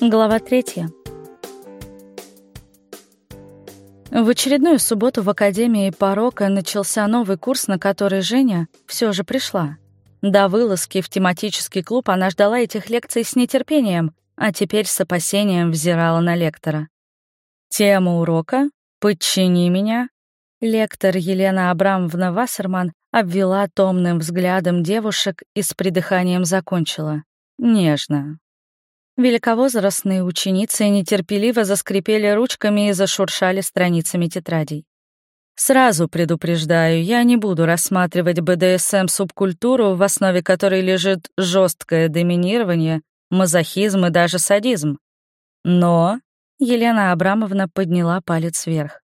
Глава третья. В очередную субботу в Академии порока начался новый курс, на который Женя все же пришла. До вылазки в тематический клуб она ждала этих лекций с нетерпением, а теперь с опасением взирала на лектора. Тема урока «Подчини меня». Лектор Елена Абрамовна Вассерман обвела томным взглядом девушек и с придыханием закончила. Нежно. Великовозрастные ученицы нетерпеливо заскрипели ручками и зашуршали страницами тетрадей. Сразу предупреждаю, я не буду рассматривать БДСМ-субкультуру, в основе которой лежит жесткое доминирование, мазохизм и даже садизм. Но Елена Абрамовна подняла палец вверх.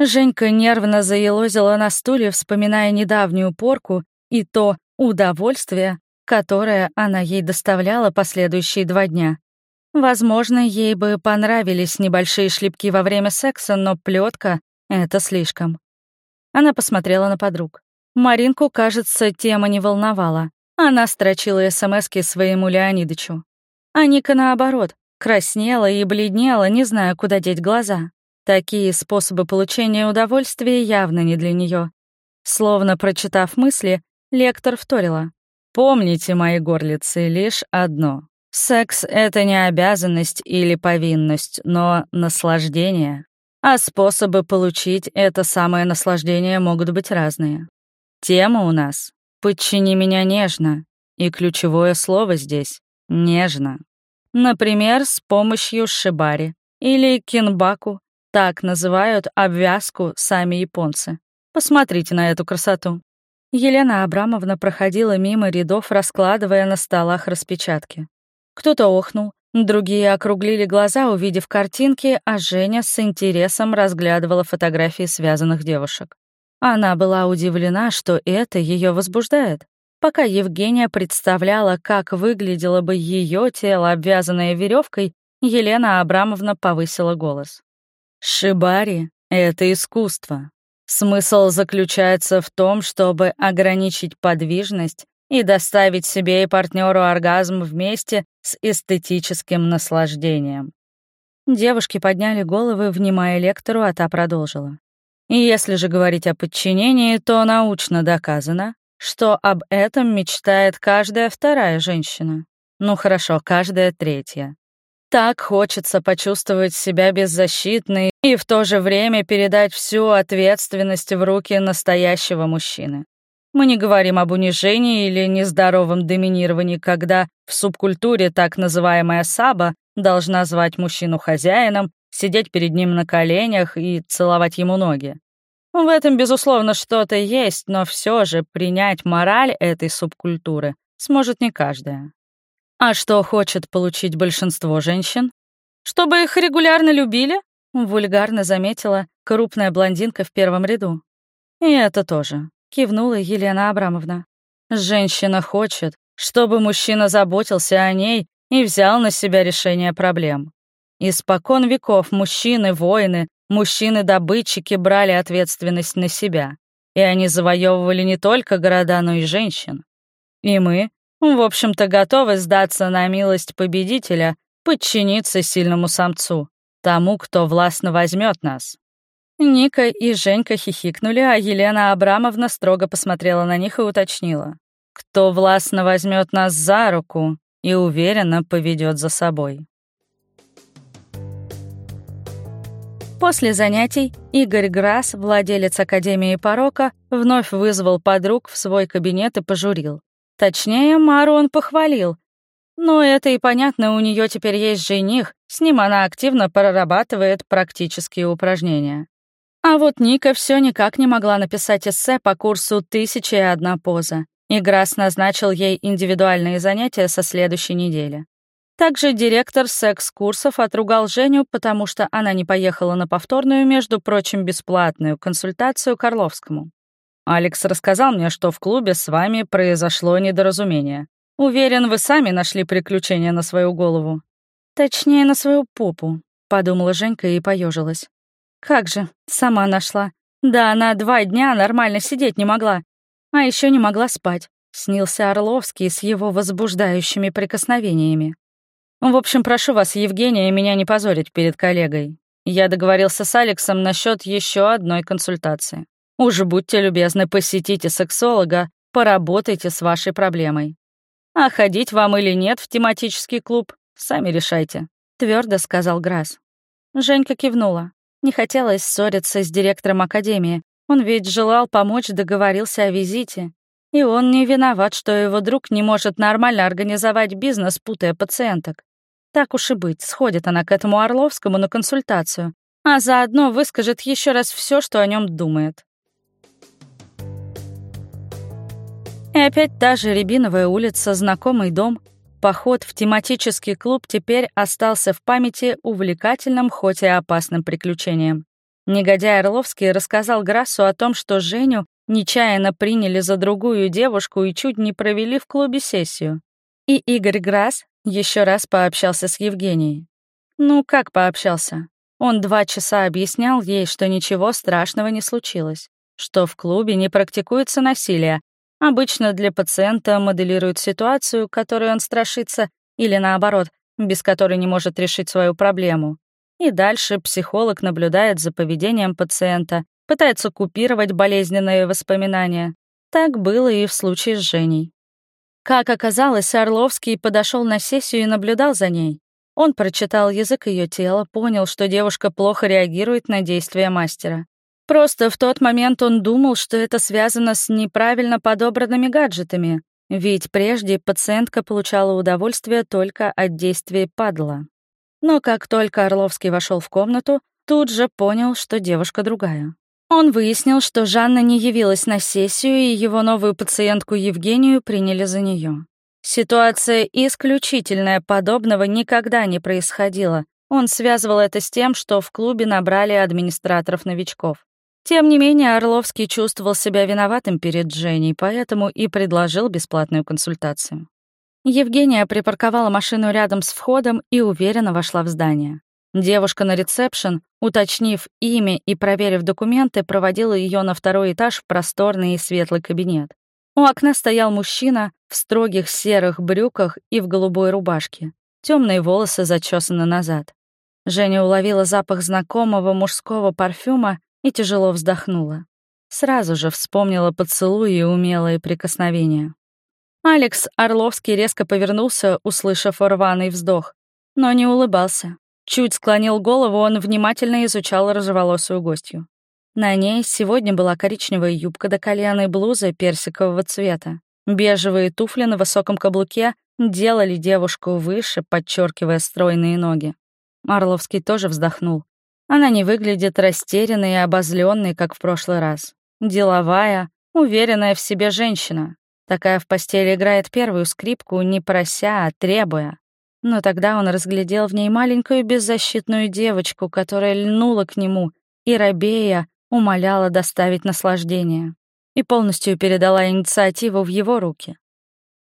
Женька нервно заелозила на стуле, вспоминая недавнюю порку и то удовольствие, которое она ей доставляла последующие два дня. Возможно, ей бы понравились небольшие шлепки во время секса, но плетка — это слишком. Она посмотрела на подруг. Маринку, кажется, тема не волновала. Она строчила СМСки своему Леонидычу. А Ника, наоборот, краснела и бледнела, не зная, куда деть глаза. Такие способы получения удовольствия явно не для нее. Словно прочитав мысли, лектор вторила. «Помните, мои горлицы, лишь одно. Секс — это не обязанность или повинность, но наслаждение. А способы получить это самое наслаждение могут быть разные. Тема у нас «Подчини меня нежно», и ключевое слово здесь — «нежно». Например, с помощью шибари или кинбаку, так называют обвязку сами японцы. Посмотрите на эту красоту. Елена Абрамовна проходила мимо рядов, раскладывая на столах распечатки. Кто-то охнул, другие округлили глаза, увидев картинки, а Женя с интересом разглядывала фотографии связанных девушек. Она была удивлена, что это ее возбуждает. Пока Евгения представляла, как выглядело бы ее тело, обвязанное веревкой, Елена Абрамовна повысила голос. «Шибари — это искусство. Смысл заключается в том, чтобы ограничить подвижность и доставить себе и партнеру оргазм вместе с эстетическим наслаждением. Девушки подняли головы, внимая лектору, а та продолжила. И если же говорить о подчинении, то научно доказано, что об этом мечтает каждая вторая женщина. Ну хорошо, каждая третья. Так хочется почувствовать себя беззащитной и в то же время передать всю ответственность в руки настоящего мужчины. Мы не говорим об унижении или нездоровом доминировании, когда в субкультуре так называемая саба должна звать мужчину хозяином, сидеть перед ним на коленях и целовать ему ноги. В этом, безусловно, что-то есть, но все же принять мораль этой субкультуры сможет не каждая. А что хочет получить большинство женщин? Чтобы их регулярно любили? Вульгарно заметила крупная блондинка в первом ряду. И это тоже кивнула Елена Абрамовна. Женщина хочет, чтобы мужчина заботился о ней и взял на себя решение проблем. Испокон веков мужчины, воины, мужчины-добытчики брали ответственность на себя, и они завоевывали не только города, но и женщин. И мы, в общем-то, готовы сдаться на милость победителя, подчиниться сильному самцу, тому, кто властно возьмет нас. Ника и Женька хихикнули, а Елена Абрамовна строго посмотрела на них и уточнила. «Кто властно возьмет нас за руку и уверенно поведет за собой». После занятий Игорь Грасс, владелец Академии порока, вновь вызвал подруг в свой кабинет и пожурил. Точнее, Мару он похвалил. Но это и понятно, у нее теперь есть жених, с ним она активно прорабатывает практические упражнения. А вот Ника все никак не могла написать эссе по курсу «Тысяча и одна поза». И Грасс назначил ей индивидуальные занятия со следующей недели. Также директор секс-курсов отругал Женю, потому что она не поехала на повторную, между прочим, бесплатную консультацию Карловскому. «Алекс рассказал мне, что в клубе с вами произошло недоразумение. Уверен, вы сами нашли приключения на свою голову». «Точнее, на свою попу», — подумала Женька и поежилась. Как же, сама нашла. Да, она два дня нормально сидеть не могла. А еще не могла спать. Снился Орловский с его возбуждающими прикосновениями. В общем, прошу вас, Евгения, меня не позорить перед коллегой. Я договорился с Алексом насчет еще одной консультации. Уже будьте любезны, посетите сексолога, поработайте с вашей проблемой. А ходить вам или нет в тематический клуб, сами решайте», — твердо сказал Грасс. Женька кивнула. Не хотелось ссориться с директором академии. Он ведь желал помочь, договорился о визите. И он не виноват, что его друг не может нормально организовать бизнес, путая пациенток. Так уж и быть, сходит она к этому Орловскому на консультацию, а заодно выскажет еще раз все, что о нем думает. И опять та же Рябиновая улица, знакомый дом. Поход в тематический клуб теперь остался в памяти увлекательным, хоть и опасным приключением. Негодяй Орловский рассказал Грассу о том, что Женю нечаянно приняли за другую девушку и чуть не провели в клубе сессию. И Игорь Грасс еще раз пообщался с Евгенией. Ну, как пообщался? Он два часа объяснял ей, что ничего страшного не случилось, что в клубе не практикуется насилие, Обычно для пациента моделируют ситуацию, которой он страшится, или наоборот, без которой не может решить свою проблему. И дальше психолог наблюдает за поведением пациента, пытается купировать болезненные воспоминания. Так было и в случае с Женей. Как оказалось, Орловский подошел на сессию и наблюдал за ней. Он прочитал язык ее тела, понял, что девушка плохо реагирует на действия мастера. Просто в тот момент он думал, что это связано с неправильно подобранными гаджетами, ведь прежде пациентка получала удовольствие только от действий падла. Но как только Орловский вошел в комнату, тут же понял, что девушка другая. Он выяснил, что Жанна не явилась на сессию, и его новую пациентку Евгению приняли за нее. Ситуация исключительная, подобного никогда не происходило. Он связывал это с тем, что в клубе набрали администраторов-новичков. Тем не менее, Орловский чувствовал себя виноватым перед Женей, поэтому и предложил бесплатную консультацию. Евгения припарковала машину рядом с входом и уверенно вошла в здание. Девушка на ресепшн, уточнив имя и проверив документы, проводила ее на второй этаж в просторный и светлый кабинет. У окна стоял мужчина в строгих серых брюках и в голубой рубашке. Темные волосы зачесаны назад. Женя уловила запах знакомого мужского парфюма и тяжело вздохнула. Сразу же вспомнила поцелуи и умелые прикосновения. Алекс Орловский резко повернулся, услышав рваный вздох, но не улыбался. Чуть склонил голову, он внимательно изучал рыжеволосую гостью. На ней сегодня была коричневая юбка до колена и блуза персикового цвета. Бежевые туфли на высоком каблуке делали девушку выше, подчеркивая стройные ноги. Орловский тоже вздохнул. Она не выглядит растерянной и обозленной, как в прошлый раз. Деловая, уверенная в себе женщина. Такая в постели играет первую скрипку, не прося, а требуя. Но тогда он разглядел в ней маленькую беззащитную девочку, которая льнула к нему и, робея, умоляла доставить наслаждение. И полностью передала инициативу в его руки.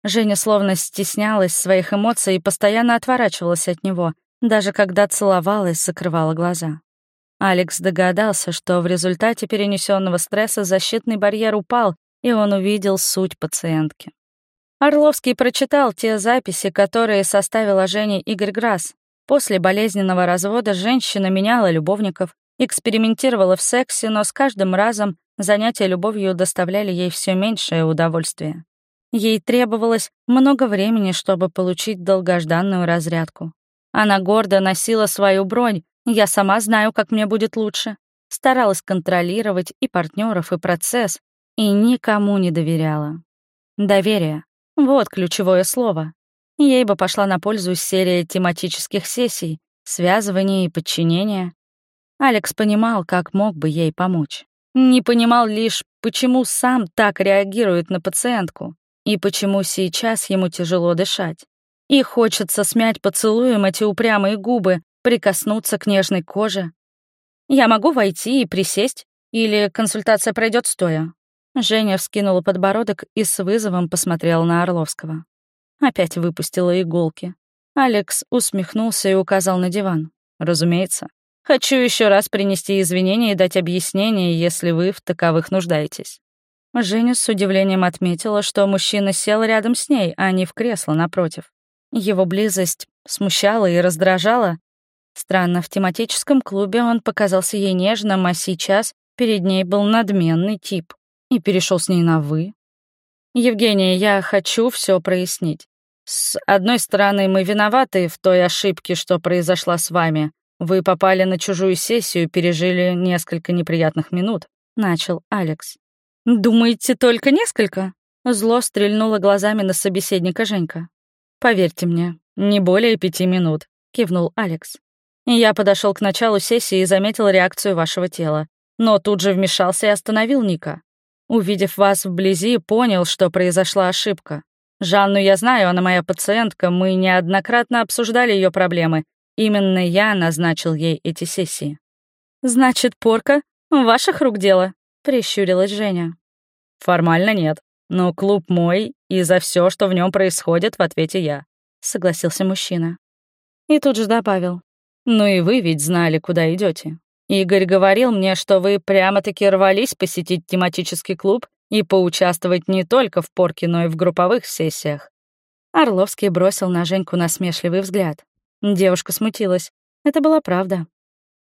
Женя словно стеснялась своих эмоций и постоянно отворачивалась от него, даже когда целовалась, закрывала глаза. Алекс догадался, что в результате перенесенного стресса защитный барьер упал, и он увидел суть пациентки. Орловский прочитал те записи, которые составила Жене Игорь Грасс. После болезненного развода женщина меняла любовников, экспериментировала в сексе, но с каждым разом занятия любовью доставляли ей все меньшее удовольствие. Ей требовалось много времени, чтобы получить долгожданную разрядку. Она гордо носила свою бронь, я сама знаю, как мне будет лучше. Старалась контролировать и партнеров, и процесс, и никому не доверяла. Доверие — вот ключевое слово. Ей бы пошла на пользу серия тематических сессий, связывания и подчинения. Алекс понимал, как мог бы ей помочь. Не понимал лишь, почему сам так реагирует на пациентку и почему сейчас ему тяжело дышать. И хочется смять поцелуем эти упрямые губы, прикоснуться к нежной коже. Я могу войти и присесть, или консультация пройдет стоя. Женя вскинула подбородок и с вызовом посмотрела на Орловского. Опять выпустила иголки. Алекс усмехнулся и указал на диван. «Разумеется. Хочу еще раз принести извинения и дать объяснение, если вы в таковых нуждаетесь». Женя с удивлением отметила, что мужчина сел рядом с ней, а не в кресло напротив. Его близость смущала и раздражала. Странно, в тематическом клубе он показался ей нежным, а сейчас перед ней был надменный тип и перешел с ней на «вы». «Евгения, я хочу все прояснить. С одной стороны, мы виноваты в той ошибке, что произошла с вами. Вы попали на чужую сессию, пережили несколько неприятных минут», — начал Алекс. «Думаете, только несколько?» Зло стрельнуло глазами на собеседника Женька. «Поверьте мне, не более пяти минут», — кивнул Алекс. «Я подошел к началу сессии и заметил реакцию вашего тела, но тут же вмешался и остановил Ника. Увидев вас вблизи, понял, что произошла ошибка. Жанну я знаю, она моя пациентка, мы неоднократно обсуждали ее проблемы. Именно я назначил ей эти сессии». «Значит, порка ваших рук дело», — прищурилась Женя. «Формально нет», но клуб мой, и за все, что в нем происходит, в ответе я», — согласился мужчина. И тут же добавил. «Ну и вы ведь знали, куда идете. Игорь говорил мне, что вы прямо-таки рвались посетить тематический клуб и поучаствовать не только в порке, но и в групповых сессиях». Орловский бросил на Женьку насмешливый взгляд. Девушка смутилась. Это была правда.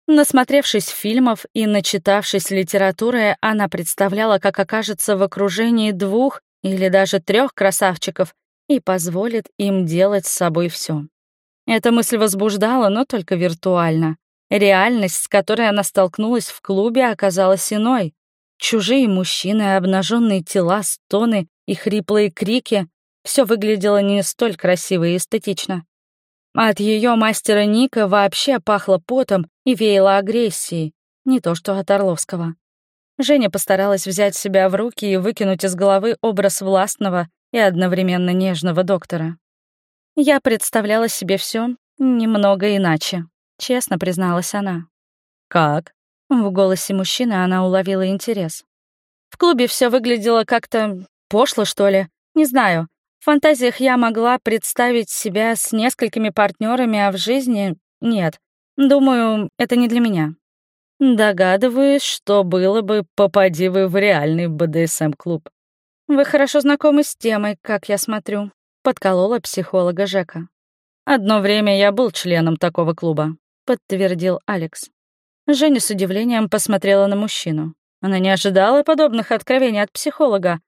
Насмотревшись фильмов и начитавшись литературы, она представляла, как окажется в окружении двух или даже трех красавчиков и позволит им делать с собой все. Эта мысль возбуждала, но только виртуально. Реальность, с которой она столкнулась в клубе, оказалась иной. Чужие мужчины, обнаженные тела, стоны и хриплые крики — все выглядело не столь красиво и эстетично. От ее мастера Ника вообще пахло потом и веяло агрессией, не то что от Орловского. Женя постаралась взять себя в руки и выкинуть из головы образ властного и одновременно нежного доктора. Я представляла себе все немного иначе, честно призналась она. «Как?» В голосе мужчины она уловила интерес. В клубе все выглядело как-то пошло, что ли. Не знаю, в фантазиях я могла представить себя с несколькими партнерами, а в жизни — нет. Думаю, это не для меня. Догадываюсь, что было бы, попади вы в реальный БДСМ-клуб. Вы хорошо знакомы с темой, как я смотрю, — подколола психолога Жека. Одно время я был членом такого клуба, — подтвердил Алекс. Женя с удивлением посмотрела на мужчину. Она не ожидала подобных откровений от психолога,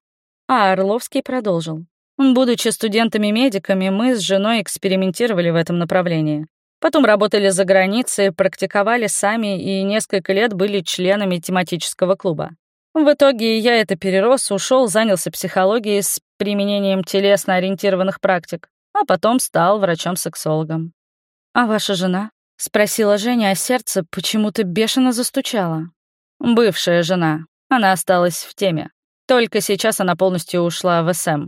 а Орловский продолжил. Будучи студентами-медиками, мы с женой экспериментировали в этом направлении. Потом работали за границей, практиковали сами и несколько лет были членами тематического клуба. В итоге я это перерос, ушел, занялся психологией с применением телесно-ориентированных практик, а потом стал врачом-сексологом. «А ваша жена?» — спросила Женя, а сердце почему-то бешено застучало. «Бывшая жена. Она осталась в теме. Только сейчас она полностью ушла в СМ.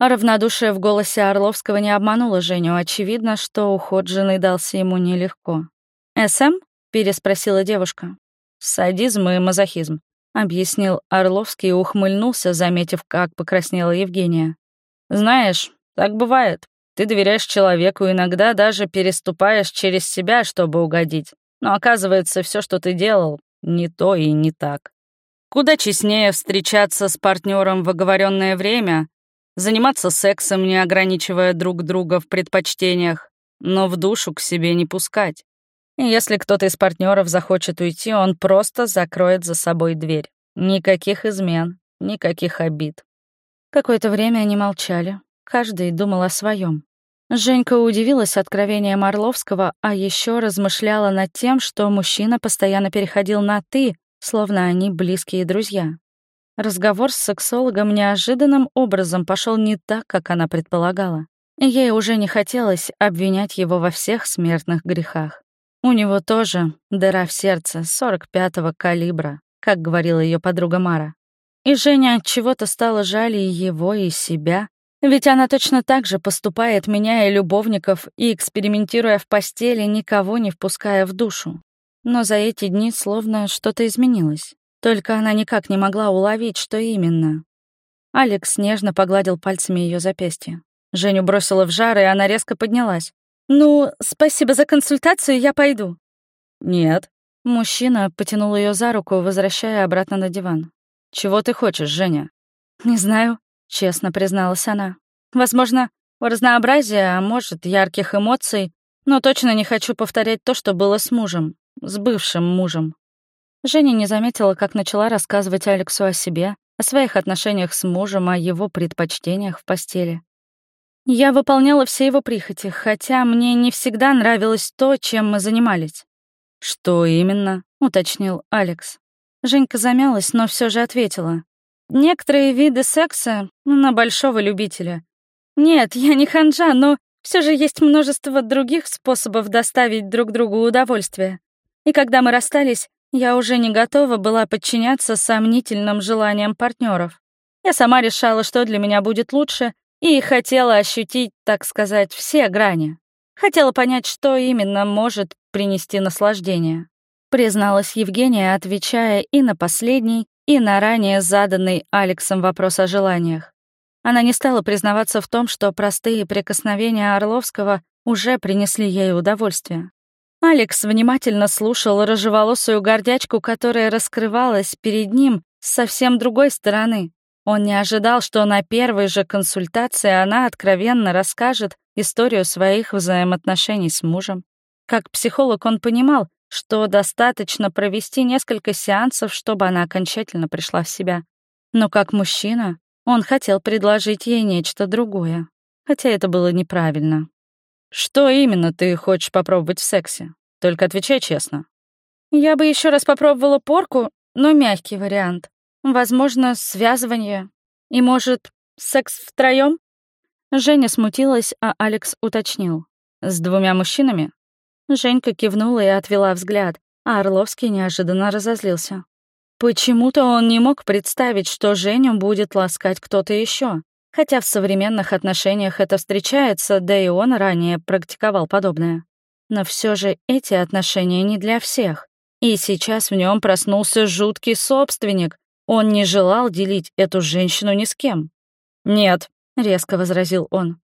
Равнодушие в голосе Орловского не обмануло Женю. Очевидно, что уход жены дался ему нелегко. «СМ?» — переспросила девушка. «Садизм и мазохизм», — объяснил Орловский и ухмыльнулся, заметив, как покраснела Евгения. «Знаешь, так бывает. Ты доверяешь человеку, иногда даже переступаешь через себя, чтобы угодить. Но оказывается, все, что ты делал, не то и не так. Куда честнее встречаться с партнером в оговоренное время, заниматься сексом, не ограничивая друг друга в предпочтениях, но в душу к себе не пускать. Если кто-то из партнеров захочет уйти, он просто закроет за собой дверь. Никаких измен, никаких обид. Какое-то время они молчали. Каждый думал о своем. Женька удивилась откровением Орловского, а еще размышляла над тем, что мужчина постоянно переходил на «ты», словно они близкие друзья. Разговор с сексологом неожиданным образом пошел не так, как она предполагала. Ей уже не хотелось обвинять его во всех смертных грехах. У него тоже дыра в сердце 45-го калибра, как говорила ее подруга Мара. И Женя от чего-то стала жаль и его, и себя. Ведь она точно так же поступает, меняя любовников и экспериментируя в постели, никого не впуская в душу. Но за эти дни словно что-то изменилось. Только она никак не могла уловить, что именно. Алекс нежно погладил пальцами ее запястье. Женю бросила в жар, и она резко поднялась. «Ну, спасибо за консультацию, я пойду». «Нет». Мужчина потянул ее за руку, возвращая обратно на диван. «Чего ты хочешь, Женя?» «Не знаю», — честно призналась она. «Возможно, Разнообразие, а может, ярких эмоций, но точно не хочу повторять то, что было с мужем, с бывшим мужем. Женя не заметила, как начала рассказывать Алексу о себе, о своих отношениях с мужем, о его предпочтениях в постели. Я выполняла все его прихоти, хотя мне не всегда нравилось то, чем мы занимались. «Что именно?» — уточнил Алекс. Женька замялась, но все же ответила. «Некоторые виды секса на большого любителя. Нет, я не ханжа, но все же есть множество других способов доставить друг другу удовольствие. И когда мы расстались, я уже не готова была подчиняться сомнительным желаниям партнеров. Я сама решала, что для меня будет лучше, и хотела ощутить, так сказать, все грани. Хотела понять, что именно может принести наслаждение. Призналась Евгения, отвечая и на последний, и на ранее заданный Алексом вопрос о желаниях. Она не стала признаваться в том, что простые прикосновения Орловского уже принесли ей удовольствие. Алекс внимательно слушал рыжеволосую гордячку, которая раскрывалась перед ним с совсем другой стороны. Он не ожидал, что на первой же консультации она откровенно расскажет историю своих взаимоотношений с мужем. Как психолог он понимал, что достаточно провести несколько сеансов, чтобы она окончательно пришла в себя. Но как мужчина он хотел предложить ей нечто другое, хотя это было неправильно. «Что именно ты хочешь попробовать в сексе? Только отвечай честно». «Я бы еще раз попробовала порку, но мягкий вариант. Возможно, связывание. И, может, секс втроем? Женя смутилась, а Алекс уточнил. «С двумя мужчинами?» Женька кивнула и отвела взгляд, а Орловский неожиданно разозлился. Почему-то он не мог представить, что Женю будет ласкать кто-то еще, хотя в современных отношениях это встречается, да и он ранее практиковал подобное. Но все же эти отношения не для всех. И сейчас в нем проснулся жуткий собственник. Он не желал делить эту женщину ни с кем. «Нет», — резко возразил он.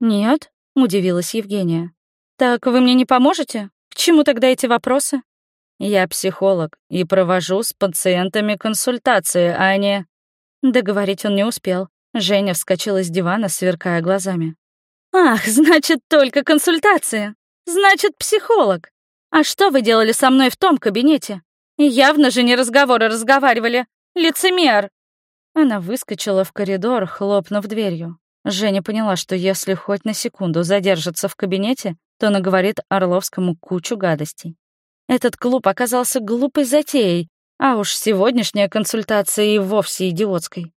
«Нет?» — удивилась Евгения. «Так вы мне не поможете? К чему тогда эти вопросы?» «Я психолог и провожу с пациентами консультации, а не...» Договорить он не успел. Женя вскочила с дивана, сверкая глазами. «Ах, значит, только консультация. Значит, психолог. А что вы делали со мной в том кабинете? Явно же не разговоры разговаривали. Лицемер!» Она выскочила в коридор, хлопнув дверью. Женя поняла, что если хоть на секунду задержится в кабинете, то наговорит Орловскому кучу гадостей. Этот клуб оказался глупой затеей, а уж сегодняшняя консультация и вовсе идиотской.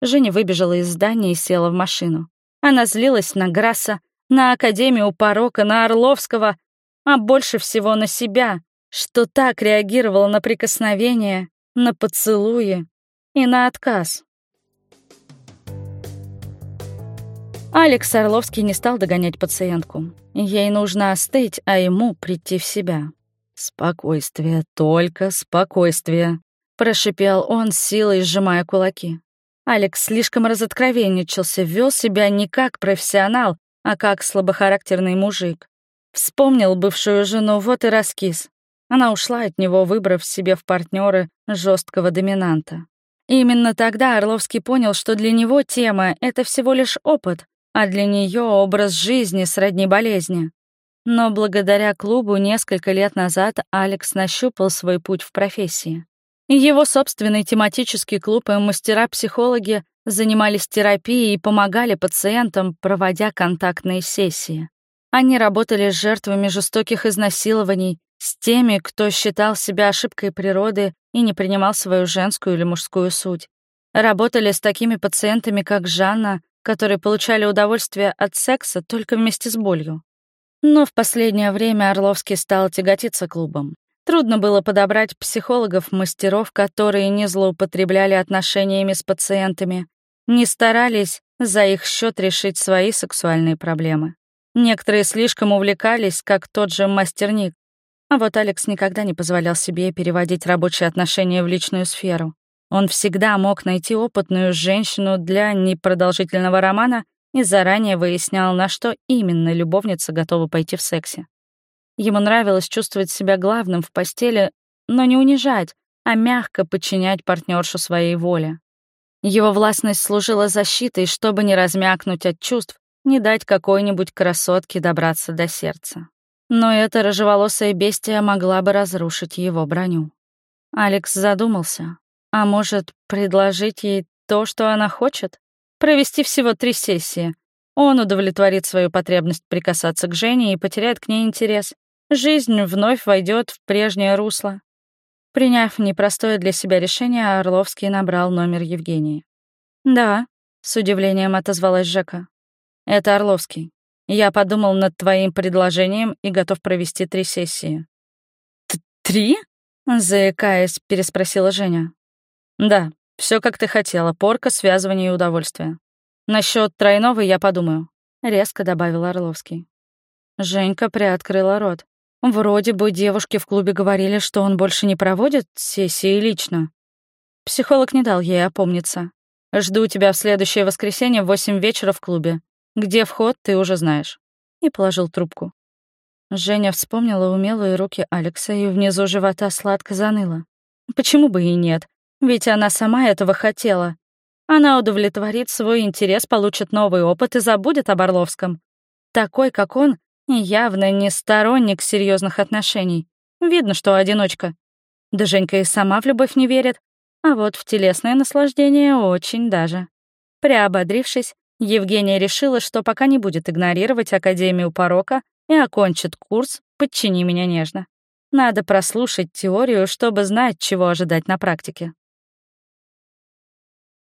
Женя выбежала из здания и села в машину. Она злилась на Грасса, на Академию порока, на Орловского, а больше всего на себя, что так реагировала на прикосновение, на поцелуи и на отказ. Алекс Орловский не стал догонять пациентку. Ей нужно остыть, а ему прийти в себя. «Спокойствие, только спокойствие», — прошипел он, силой сжимая кулаки. Алекс слишком разоткровенничался, вел себя не как профессионал, а как слабохарактерный мужик. Вспомнил бывшую жену, вот и раскис. Она ушла от него, выбрав себе в партнеры жесткого доминанта. И именно тогда Орловский понял, что для него тема — это всего лишь опыт, а для нее образ жизни сродни болезни. Но благодаря клубу несколько лет назад Алекс нащупал свой путь в профессии. Его собственный тематический клуб и мастера-психологи занимались терапией и помогали пациентам, проводя контактные сессии. Они работали с жертвами жестоких изнасилований, с теми, кто считал себя ошибкой природы и не принимал свою женскую или мужскую суть. Работали с такими пациентами, как Жанна, которые получали удовольствие от секса только вместе с болью. Но в последнее время Орловский стал тяготиться клубом. Трудно было подобрать психологов-мастеров, которые не злоупотребляли отношениями с пациентами, не старались за их счет решить свои сексуальные проблемы. Некоторые слишком увлекались, как тот же мастерник, а вот Алекс никогда не позволял себе переводить рабочие отношения в личную сферу. Он всегда мог найти опытную женщину для непродолжительного романа и заранее выяснял, на что именно любовница готова пойти в сексе. Ему нравилось чувствовать себя главным в постели, но не унижать, а мягко подчинять партнершу своей воле. Его властность служила защитой, чтобы не размякнуть от чувств, не дать какой-нибудь красотке добраться до сердца. Но эта рыжеволосая бестия могла бы разрушить его броню. Алекс задумался. А может, предложить ей то, что она хочет? Провести всего три сессии. Он удовлетворит свою потребность прикасаться к Жене и потеряет к ней интерес. Жизнь вновь войдет в прежнее русло. Приняв непростое для себя решение, Орловский набрал номер Евгении. «Да», — с удивлением отозвалась Жека. «Это Орловский. Я подумал над твоим предложением и готов провести три сессии». «Три?» — заикаясь, переспросила Женя. «Да, все как ты хотела, порка, связывание и удовольствие. Насчет тройного я подумаю», — резко добавил Орловский. Женька приоткрыла рот. Вроде бы девушки в клубе говорили, что он больше не проводит сессии лично. Психолог не дал ей опомниться. «Жду тебя в следующее воскресенье в восемь вечера в клубе. Где вход, ты уже знаешь». И положил трубку. Женя вспомнила умелые руки Алекса и внизу живота сладко заныла. Почему бы и нет? Ведь она сама этого хотела. Она удовлетворит свой интерес, получит новый опыт и забудет об Орловском. Такой, как он, Явно не сторонник серьезных отношений. Видно, что одиночка. Да Женька и сама в любовь не верит. А вот в телесное наслаждение очень даже. Приободрившись, Евгения решила, что пока не будет игнорировать Академию порока и окончит курс «Подчини меня нежно». Надо прослушать теорию, чтобы знать, чего ожидать на практике.